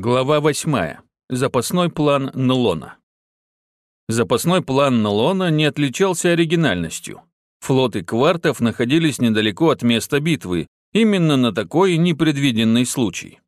Глава 8. Запасной план Нлона. Запасной план Нлона не отличался оригинальностью. Флоты квартов находились недалеко от места битвы, именно на такой непредвиденный случай.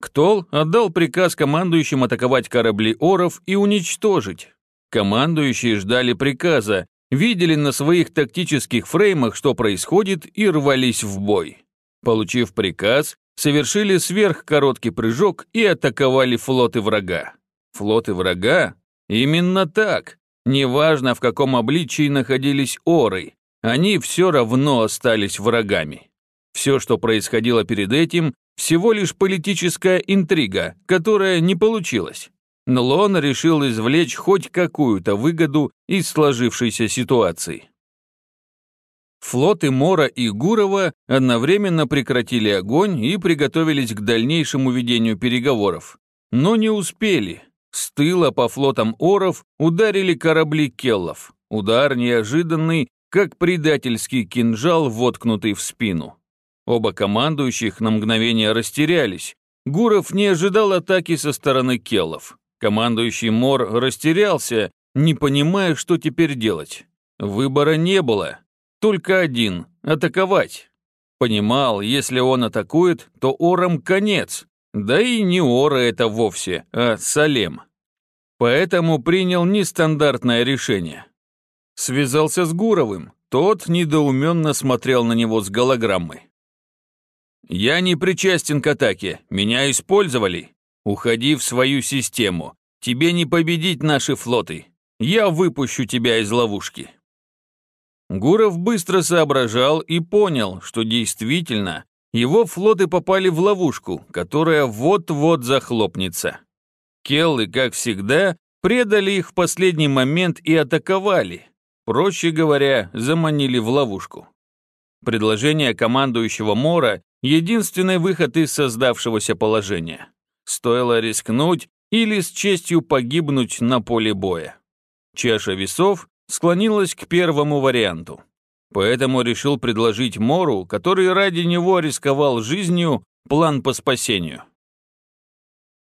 Ктол отдал приказ командующим атаковать корабли Оров и уничтожить. Командующие ждали приказа, видели на своих тактических фреймах, что происходит, и рвались в бой. Получив приказ, совершили сверхкороткий прыжок и атаковали флоты врага. Флоты врага? Именно так. Неважно, в каком обличии находились оры, они все равно остались врагами. Все, что происходило перед этим, всего лишь политическая интрига, которая не получилась. Но Лон решил извлечь хоть какую-то выгоду из сложившейся ситуации. Флоты Мора и Гурова одновременно прекратили огонь и приготовились к дальнейшему ведению переговоров. Но не успели. С тыла по флотам Оров ударили корабли Келлов. Удар неожиданный, как предательский кинжал, воткнутый в спину. Оба командующих на мгновение растерялись. Гуров не ожидал атаки со стороны Келлов. Командующий Мор растерялся, не понимая, что теперь делать. Выбора не было только один — атаковать. Понимал, если он атакует, то Орам конец. Да и не Ора это вовсе, а Салем. Поэтому принял нестандартное решение. Связался с Гуровым, тот недоуменно смотрел на него с голограммой. «Я не причастен к атаке, меня использовали. Уходи в свою систему, тебе не победить наши флоты. Я выпущу тебя из ловушки». Гуров быстро соображал и понял, что действительно его флоты попали в ловушку, которая вот-вот захлопнется. Келлы, как всегда, предали их в последний момент и атаковали. Проще говоря, заманили в ловушку. Предложение командующего Мора – единственный выход из создавшегося положения. Стоило рискнуть или с честью погибнуть на поле боя. Чаша весов склонилась к первому варианту. Поэтому решил предложить Мору, который ради него рисковал жизнью, план по спасению.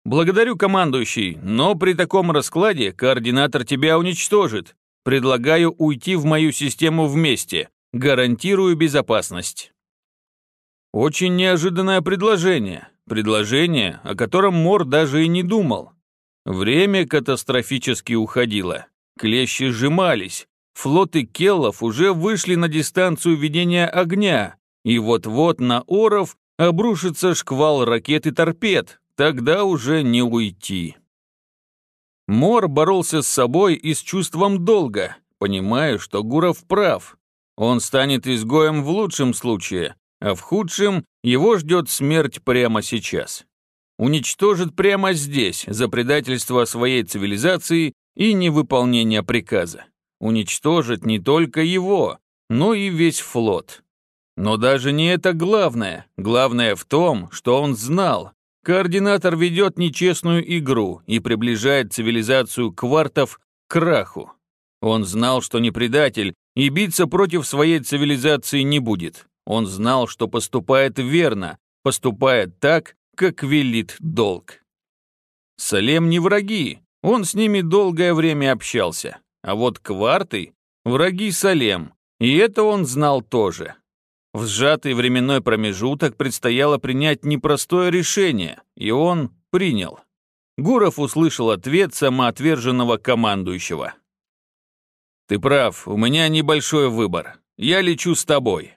«Благодарю, командующий, но при таком раскладе координатор тебя уничтожит. Предлагаю уйти в мою систему вместе. Гарантирую безопасность». Очень неожиданное предложение. Предложение, о котором Мор даже и не думал. Время катастрофически уходило. Клещи сжимались. Флоты келлов уже вышли на дистанцию ведения огня, и вот-вот на Оров обрушится шквал ракет и торпед, тогда уже не уйти. Мор боролся с собой и с чувством долга, понимая, что Гуров прав. Он станет изгоем в лучшем случае, а в худшем его ждет смерть прямо сейчас. Уничтожит прямо здесь за предательство своей цивилизации и невыполнение приказа. Уничтожит не только его, но и весь флот. Но даже не это главное. Главное в том, что он знал. Координатор ведет нечестную игру и приближает цивилизацию квартов к краху. Он знал, что не предатель, и биться против своей цивилизации не будет. Он знал, что поступает верно, поступает так, как велит долг. Салем не враги, он с ними долгое время общался. А вот кварты — враги Салем, и это он знал тоже. В сжатый временной промежуток предстояло принять непростое решение, и он принял. Гуров услышал ответ самоотверженного командующего. «Ты прав, у меня небольшой выбор. Я лечу с тобой».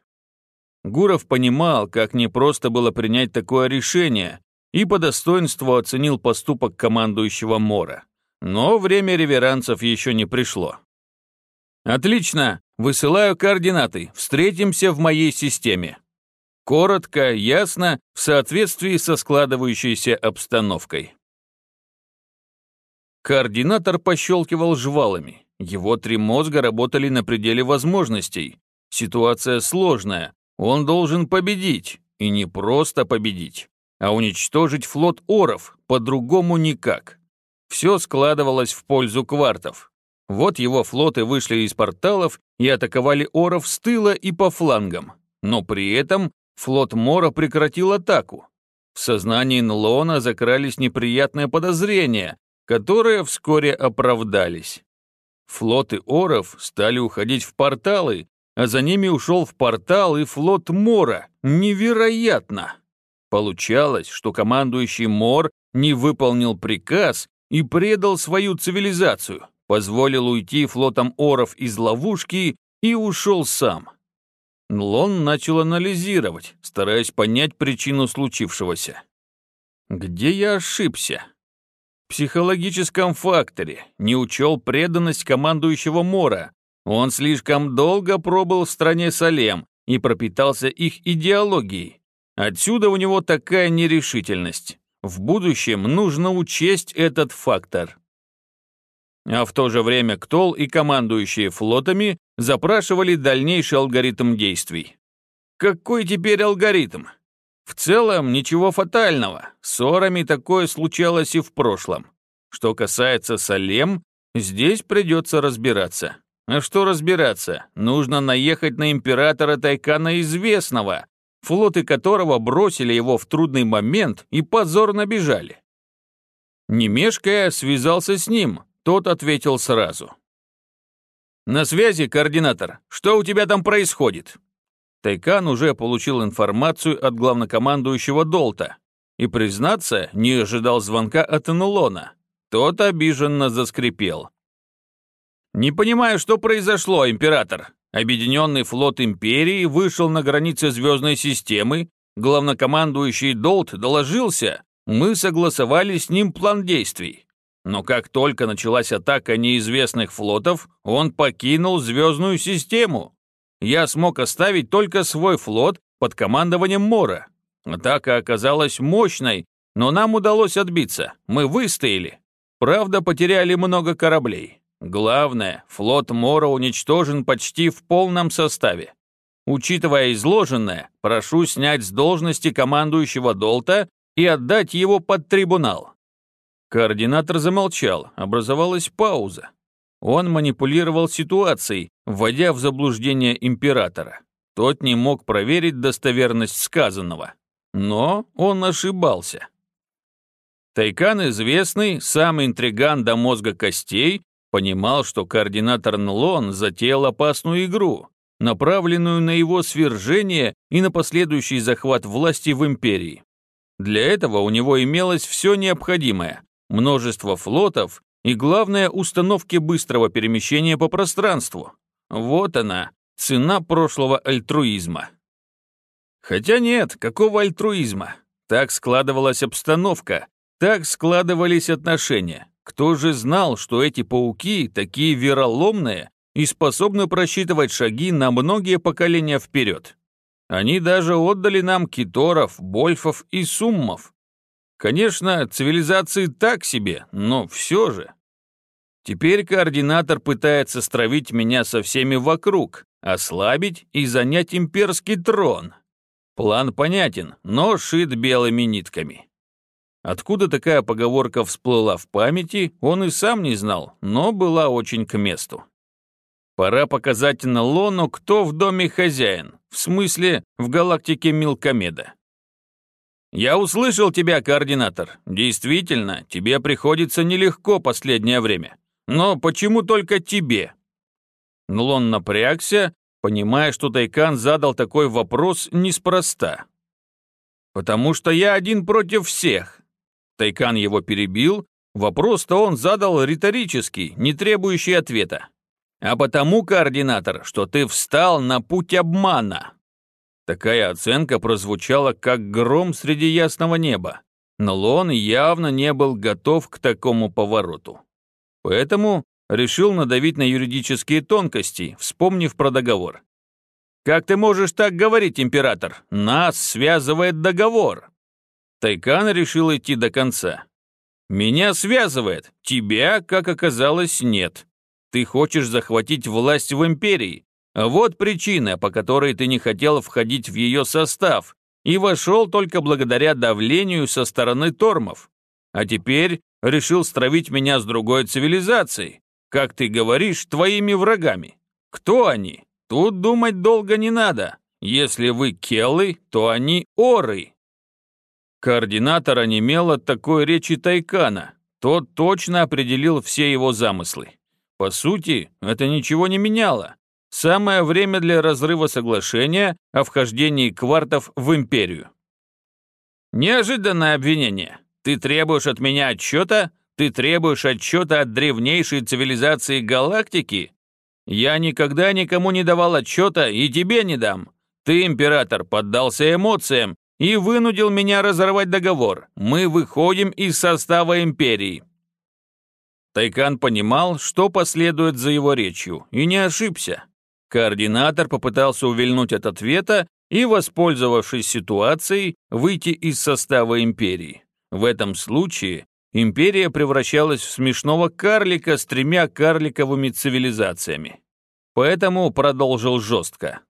Гуров понимал, как непросто было принять такое решение, и по достоинству оценил поступок командующего Мора. Но время реверансов еще не пришло. «Отлично! Высылаю координаты. Встретимся в моей системе». Коротко, ясно, в соответствии со складывающейся обстановкой. Координатор пощелкивал жвалами. Его три мозга работали на пределе возможностей. Ситуация сложная. Он должен победить. И не просто победить, а уничтожить флот Оров, по-другому никак. Все складывалось в пользу квартов. Вот его флоты вышли из порталов и атаковали Оров с тыла и по флангам. Но при этом флот Мора прекратил атаку. В сознании Нлона закрались неприятные подозрения, которые вскоре оправдались. Флоты Оров стали уходить в порталы, а за ними ушел в портал и флот Мора. Невероятно! Получалось, что командующий Мор не выполнил приказ и предал свою цивилизацию, позволил уйти флотом Оров из ловушки и ушел сам. Нлон начал анализировать, стараясь понять причину случившегося. Где я ошибся? В психологическом факторе не учел преданность командующего Мора. Он слишком долго пробыл в стране Салем и пропитался их идеологией. Отсюда у него такая нерешительность. В будущем нужно учесть этот фактор. А в то же время Ктол и командующие флотами запрашивали дальнейший алгоритм действий. Какой теперь алгоритм? В целом, ничего фатального. Ссорами такое случалось и в прошлом. Что касается Салем, здесь придется разбираться. А что разбираться? Нужно наехать на императора Тайкана Известного, флоты которого бросили его в трудный момент и позорно бежали. Не мешкая, связался с ним, тот ответил сразу. «На связи, координатор. Что у тебя там происходит?» Тайкан уже получил информацию от главнокомандующего Долта и, признаться, не ожидал звонка от Анулона. Тот обиженно заскрипел. «Не понимаю, что произошло, император. Объединенный флот Империи вышел на границы звездной системы, главнокомандующий Долт доложился, мы согласовали с ним план действий. Но как только началась атака неизвестных флотов, он покинул звездную систему. Я смог оставить только свой флот под командованием Мора. Атака оказалась мощной, но нам удалось отбиться. Мы выстояли. Правда, потеряли много кораблей. Главное, флот Мора уничтожен почти в полном составе. Учитывая изложенное, прошу снять с должности командующего Долта и отдать его под трибунал. Координатор замолчал, образовалась пауза. Он манипулировал ситуацией, вводя в заблуждение императора. Тот не мог проверить достоверность сказанного. Но он ошибался. Тайкан известный, сам интриган до мозга костей, понимал, что координатор Нлон затеял опасную игру, направленную на его свержение и на последующий захват власти в империи. Для этого у него имелось все необходимое, множество флотов и, главное, установки быстрого перемещения по пространству. Вот она, цена прошлого альтруизма. Хотя нет, какого альтруизма? Так складывалась обстановка, так складывались отношения. Кто же знал, что эти пауки такие вероломные и способны просчитывать шаги на многие поколения вперед? Они даже отдали нам киторов, больфов и суммов. Конечно, цивилизации так себе, но все же. Теперь координатор пытается стравить меня со всеми вокруг, ослабить и занять имперский трон. План понятен, но шит белыми нитками. Откуда такая поговорка всплыла в памяти, он и сам не знал, но была очень к месту. Пора показать на Лону, кто в доме хозяин, в смысле, в галактике Милкомеда. «Я услышал тебя, координатор. Действительно, тебе приходится нелегко последнее время. Но почему только тебе?» Нлон напрягся, понимая, что Тайкан задал такой вопрос неспроста. «Потому что я один против всех». Тайкан его перебил, вопрос-то он задал риторический, не требующий ответа. «А потому, координатор, что ты встал на путь обмана». Такая оценка прозвучала как гром среди ясного неба, но Лон явно не был готов к такому повороту. Поэтому решил надавить на юридические тонкости, вспомнив про договор. «Как ты можешь так говорить, император? Нас связывает договор!» Тайкан решил идти до конца. «Меня связывает, тебя, как оказалось, нет. Ты хочешь захватить власть в империи, вот причина, по которой ты не хотел входить в ее состав и вошел только благодаря давлению со стороны тормов. А теперь решил стравить меня с другой цивилизацией, как ты говоришь, твоими врагами. Кто они? Тут думать долго не надо. Если вы келы, то они оры. Координатор онемел от такой речи Тайкана. Тот точно определил все его замыслы. По сути, это ничего не меняло. Самое время для разрыва соглашения о вхождении квартов в империю. Неожиданное обвинение. Ты требуешь от меня отчета? Ты требуешь отчета от древнейшей цивилизации галактики? Я никогда никому не давал отчета и тебе не дам. Ты, император, поддался эмоциям и вынудил меня разорвать договор. Мы выходим из состава империи. Тайкан понимал, что последует за его речью, и не ошибся. Координатор попытался увильнуть от ответа и, воспользовавшись ситуацией, выйти из состава империи. В этом случае империя превращалась в смешного карлика с тремя карликовыми цивилизациями. Поэтому продолжил жестко.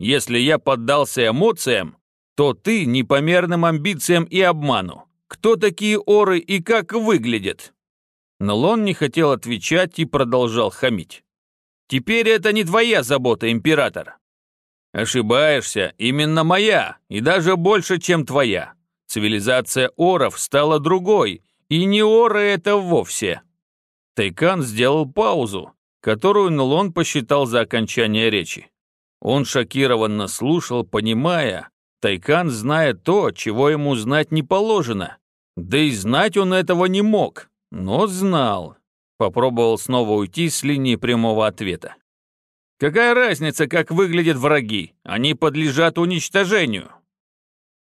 «Если я поддался эмоциям, то ты непомерным амбициям и обману. Кто такие оры и как выглядят?» Но Лон не хотел отвечать и продолжал хамить. «Теперь это не твоя забота, император». «Ошибаешься, именно моя, и даже больше, чем твоя. Цивилизация оров стала другой, и не оры это вовсе». Тайкан сделал паузу, которую Нлон посчитал за окончание речи. Он шокированно слушал, понимая, Тайкан знает то, чего ему знать не положено. Да и знать он этого не мог, но знал. Попробовал снова уйти с линии прямого ответа. Какая разница, как выглядят враги? Они подлежат уничтожению.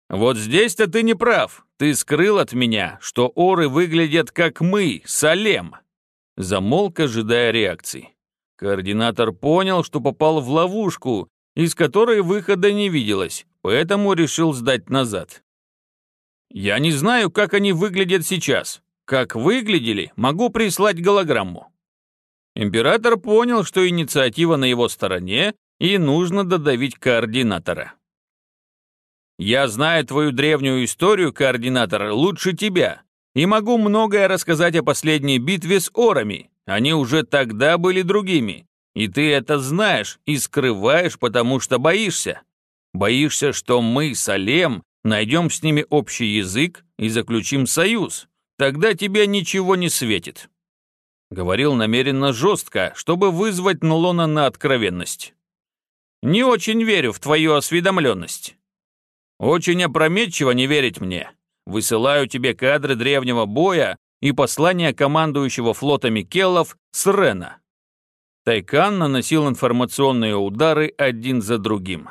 Вот здесь-то ты не прав. Ты скрыл от меня, что оры выглядят как мы, Салем. Замолк, ожидая реакции. Координатор понял, что попал в ловушку, из которой выхода не виделось, поэтому решил сдать назад. Я не знаю, как они выглядят сейчас, как выглядели, могу прислать голограмму. Император понял, что инициатива на его стороне, и нужно додавить координатора. «Я знаю твою древнюю историю, координатор, лучше тебя, и могу многое рассказать о последней битве с орами. Они уже тогда были другими, и ты это знаешь и скрываешь, потому что боишься. Боишься, что мы, Салем, найдем с ними общий язык и заключим союз тогда тебе ничего не светит». Говорил намеренно жестко, чтобы вызвать Нулона на откровенность. «Не очень верю в твою осведомленность. Очень опрометчиво не верить мне. Высылаю тебе кадры древнего боя и послание командующего флотами Келлов с Рена». Тайкан наносил информационные удары один за другим.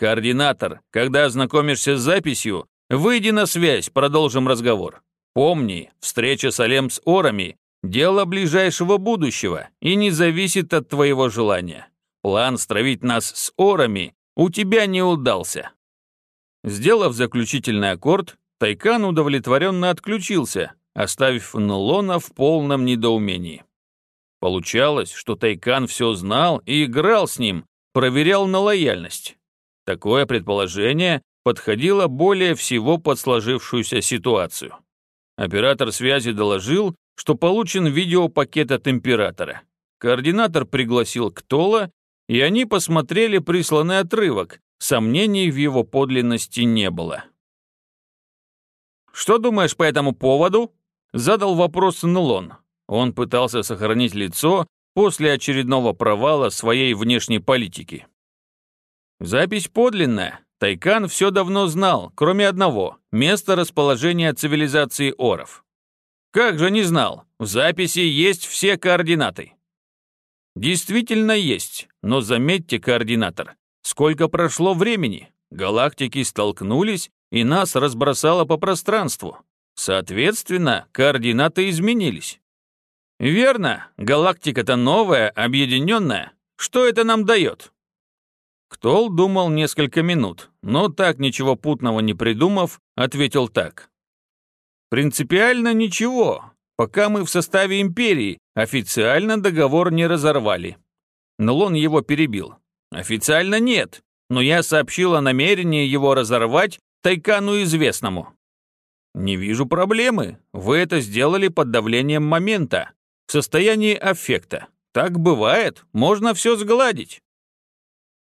«Координатор, когда ознакомишься с записью, выйди на связь, продолжим разговор. Помни, встреча с Алем с Орами – дело ближайшего будущего и не зависит от твоего желания. План стравить нас с Орами у тебя не удался». Сделав заключительный аккорд, Тайкан удовлетворенно отключился, оставив Нлона в полном недоумении. Получалось, что Тайкан все знал и играл с ним, проверял на лояльность. Такое предположение подходило более всего под сложившуюся ситуацию. Оператор связи доложил, что получен видеопакет от императора. Координатор пригласил Ктола, и они посмотрели присланный отрывок. Сомнений в его подлинности не было. «Что думаешь по этому поводу?» — задал вопрос Нлон. Он пытался сохранить лицо после очередного провала своей внешней политики. «Запись подлинная. Тайкан все давно знал, кроме одного – место расположения цивилизации оров. Как же не знал? В записи есть все координаты. Действительно есть, но заметьте, координатор, сколько прошло времени. Галактики столкнулись, и нас разбросало по пространству. Соответственно, координаты изменились. Верно, галактика-то новая, объединенная. Что это нам дает? Ктол думал несколько минут, но так ничего путного не придумав, ответил так. «Принципиально ничего, пока мы в составе империи, официально договор не разорвали». Нлон его перебил. «Официально нет, но я сообщил о намерении его разорвать Тайкану известному». «Не вижу проблемы. Вы это сделали под давлением момента, в состоянии аффекта. Так бывает, можно все сгладить».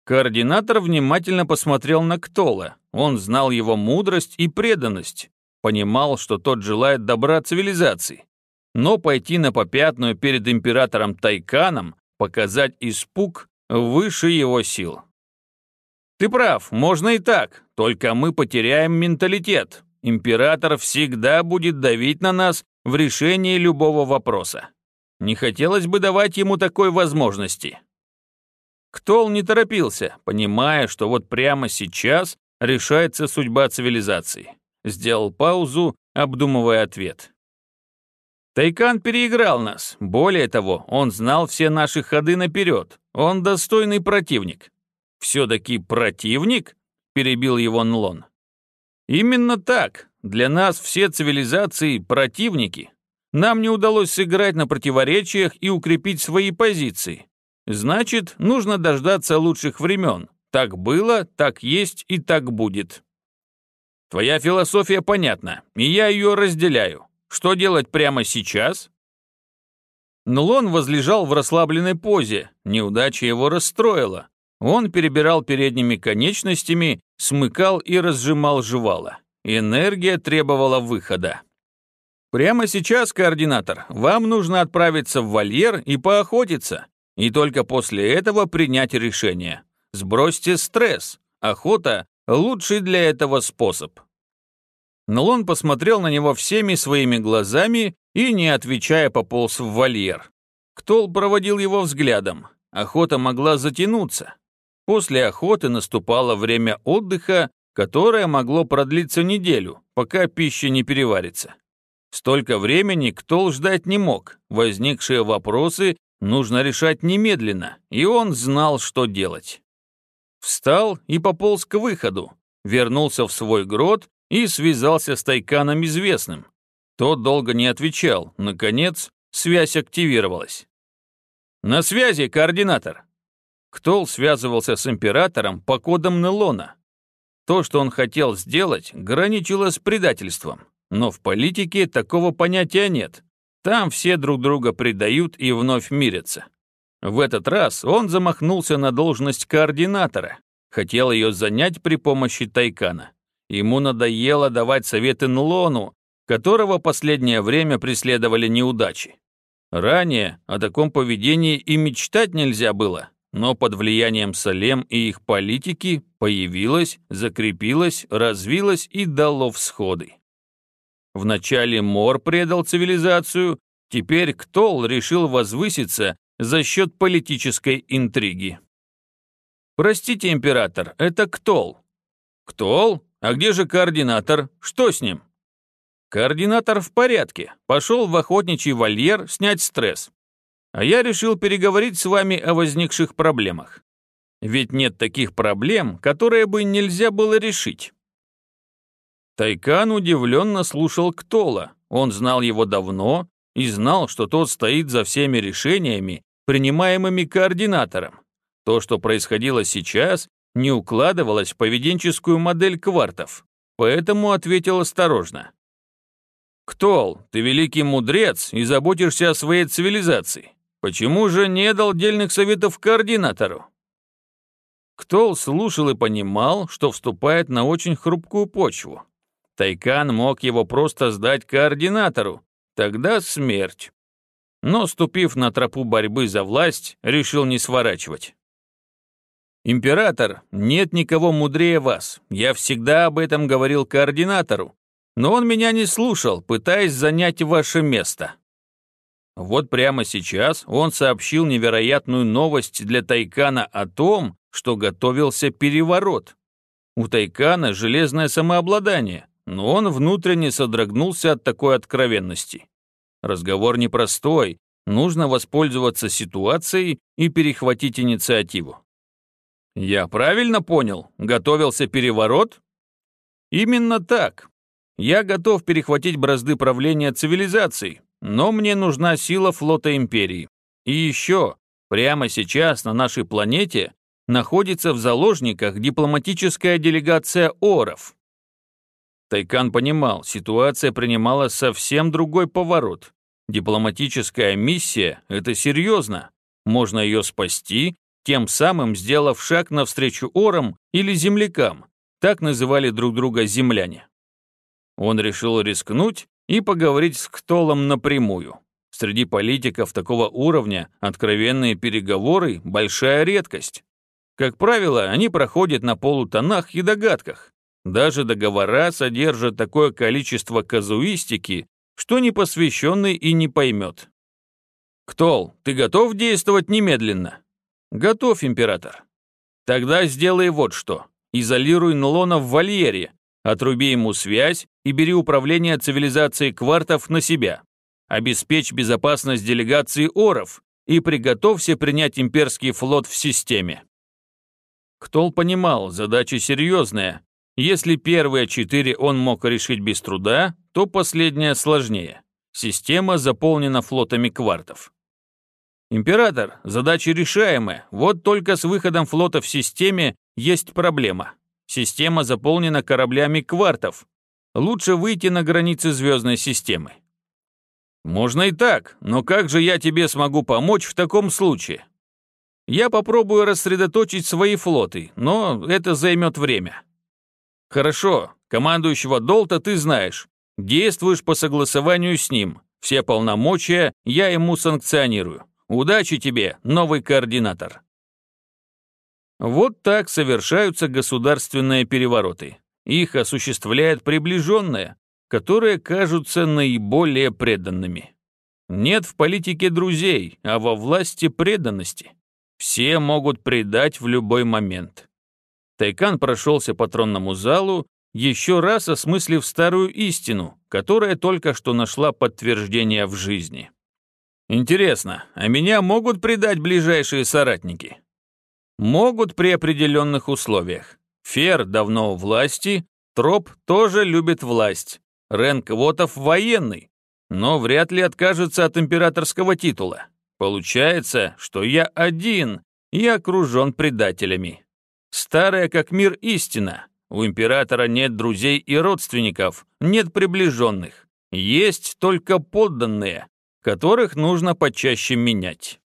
Координатор внимательно посмотрел на Ктола. он знал его мудрость и преданность, понимал, что тот желает добра цивилизации. Но пойти на попятную перед императором Тайканом, показать испуг выше его сил. Ты прав, можно и так, только мы потеряем менталитет. Император всегда будет давить на нас в решении любого вопроса. Не хотелось бы давать ему такой возможности. Ктол не торопился, понимая, что вот прямо сейчас решается судьба цивилизации. Сделал паузу, обдумывая ответ. Тайкан переиграл нас. Более того, он знал все наши ходы наперед. Он достойный противник. «Все-таки противник?» — перебил его Нлон. «Именно так. Для нас все цивилизации — противники. Нам не удалось сыграть на противоречиях и укрепить свои позиции. Значит, нужно дождаться лучших времен. Так было, так есть и так будет. Твоя философия понятна, и я ее разделяю. Что делать прямо сейчас? Нлон возлежал в расслабленной позе, неудача его расстроила. Он перебирал передними конечностями, смыкал и разжимал жевало. Энергия требовала выхода. Прямо сейчас, координатор, вам нужно отправиться в вольер и поохотиться, и только после этого принять решение. Сбросьте стресс. Охота – лучший для этого способ. Нолон посмотрел на него всеми своими глазами и, не отвечая, пополз в вольер. Ктол проводил его взглядом. Охота могла затянуться. После охоты наступало время отдыха, которое могло продлиться неделю, пока пища не переварится. Столько времени Ктол ждать не мог. Возникшие вопросы нужно решать немедленно, и он знал, что делать. Встал и пополз к выходу, вернулся в свой грот и связался с Тайканом известным. Тот долго не отвечал, наконец, связь активировалась. «На связи, координатор!» Ктол связывался с императором по кодам Нелона. То, что он хотел сделать, граничило с предательством. Но в политике такого понятия нет. Там все друг друга предают и вновь мирятся. В этот раз он замахнулся на должность координатора, хотел ее занять при помощи Тайкана. Ему надоело давать советы Нлону, которого последнее время преследовали неудачи. Ранее о таком поведении и мечтать нельзя было, но под влиянием Салем и их политики появилось, закрепилось, развилось и дало всходы. Вначале Мор предал цивилизацию, теперь Ктол решил возвыситься за счет политической интриги. «Простите, император, это Ктол». «Ктол? А где же координатор? Что с ним?» «Координатор в порядке. Пошел в охотничий вольер снять стресс. А я решил переговорить с вами о возникших проблемах. Ведь нет таких проблем, которые бы нельзя было решить. Тайкан удивленно слушал Ктола. Он знал его давно и знал, что тот стоит за всеми решениями, принимаемыми координатором. То, что происходило сейчас, не укладывалось в поведенческую модель квартов, поэтому ответил осторожно. «Ктол, ты великий мудрец и заботишься о своей цивилизации. Почему же не дал дельных советов координатору?» Ктол слушал и понимал, что вступает на очень хрупкую почву. Тайкан мог его просто сдать координатору, тогда смерть. Но, ступив на тропу борьбы за власть, решил не сворачивать. «Император, нет никого мудрее вас. Я всегда об этом говорил координатору, но он меня не слушал, пытаясь занять ваше место». Вот прямо сейчас он сообщил невероятную новость для Тайкана о том, что готовился переворот. У Тайкана железное самообладание, но он внутренне содрогнулся от такой откровенности. Разговор непростой, нужно воспользоваться ситуацией и перехватить инициативу. «Я правильно понял? Готовился переворот?» «Именно так. Я готов перехватить бразды правления цивилизацией, но мне нужна сила флота Империи. И еще, прямо сейчас на нашей планете находится в заложниках дипломатическая делегация Оров. Тайкан понимал, ситуация принимала совсем другой поворот. Дипломатическая миссия – это серьезно. Можно ее спасти, тем самым сделав шаг навстречу орам или землякам. так называли друг друга земляне. Он решил рискнуть и поговорить с Ктолом напрямую. Среди политиков такого уровня откровенные переговоры – большая редкость. Как правило, они проходят на полутонах и догадках. Даже договора содержат такое количество казуистики, что непосвященный и не поймет. «Ктол, ты готов действовать немедленно?» «Готов, император». «Тогда сделай вот что. Изолируй Нлона в вольере, отруби ему связь и бери управление цивилизацией квартов на себя. Обеспечь безопасность делегации Оров и приготовься принять имперский флот в системе». Ктол понимал, задача серьезная. Если первые четыре он мог решить без труда, то последняя сложнее. Система заполнена флотами квартов. «Император, задача решаемая. Вот только с выходом флота в системе есть проблема. Система заполнена кораблями квартов. Лучше выйти на границы звездной системы. Можно и так, но как же я тебе смогу помочь в таком случае? Я попробую рассредоточить свои флоты, но это займет время. Хорошо, командующего Долта ты знаешь. Действуешь по согласованию с ним. Все полномочия я ему санкционирую. Удачи тебе, новый координатор. Вот так совершаются государственные перевороты. Их осуществляет приближенное, которые кажутся наиболее преданными. Нет в политике друзей, а во власти преданности. Все могут предать в любой момент. Тайкан прошелся по тронному залу, еще раз осмыслив старую истину, которая только что нашла подтверждение в жизни. Интересно, а меня могут предать ближайшие соратники? Могут при определенных условиях. Фер давно у власти, Троп тоже любит власть. Рен Квотов военный, но вряд ли откажется от императорского титула. Получается, что я один и окружен предателями. Старая как мир истина. У императора нет друзей и родственников, нет приближенных. Есть только подданные, которых нужно почаще менять.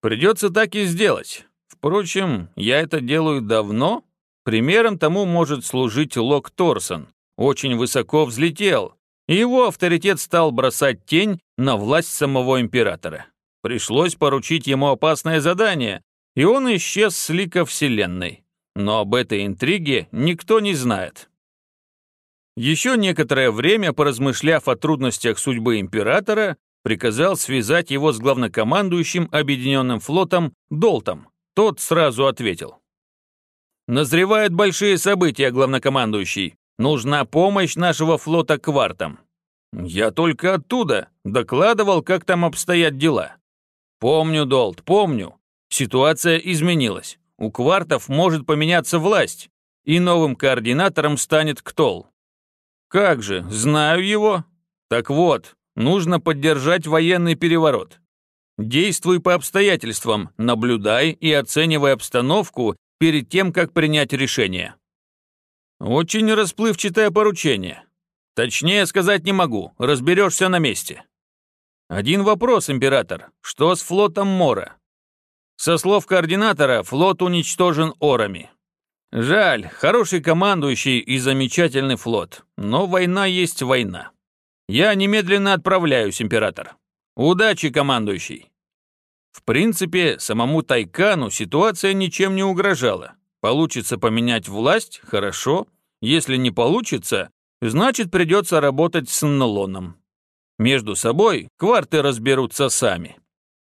Придется так и сделать. Впрочем, я это делаю давно. Примером тому может служить Лок Торсон. Очень высоко взлетел, и его авторитет стал бросать тень на власть самого императора. Пришлось поручить ему опасное задание, и он исчез с лика Вселенной. Но об этой интриге никто не знает. Еще некоторое время, поразмышляв о трудностях судьбы императора, приказал связать его с главнокомандующим Объединенным флотом Долтом. Тот сразу ответил. «Назревают большие события, главнокомандующий. Нужна помощь нашего флота квартам». «Я только оттуда. Докладывал, как там обстоят дела. «Помню, Долт, помню. Ситуация изменилась. У квартов может поменяться власть, и новым координатором станет Ктол». «Как же, знаю его. Так вот, нужно поддержать военный переворот. Действуй по обстоятельствам, наблюдай и оценивай обстановку перед тем, как принять решение». «Очень расплывчатое поручение. Точнее сказать не могу, разберешься на месте». Один вопрос, император. Что с флотом Мора? Со слов координатора, флот уничтожен орами. Жаль, хороший командующий и замечательный флот, но война есть война. Я немедленно отправляюсь, император. Удачи, командующий. В принципе, самому Тайкану ситуация ничем не угрожала. Получится поменять власть – хорошо. Если не получится, значит придется работать с Нлоном. Между собой кварты разберутся сами.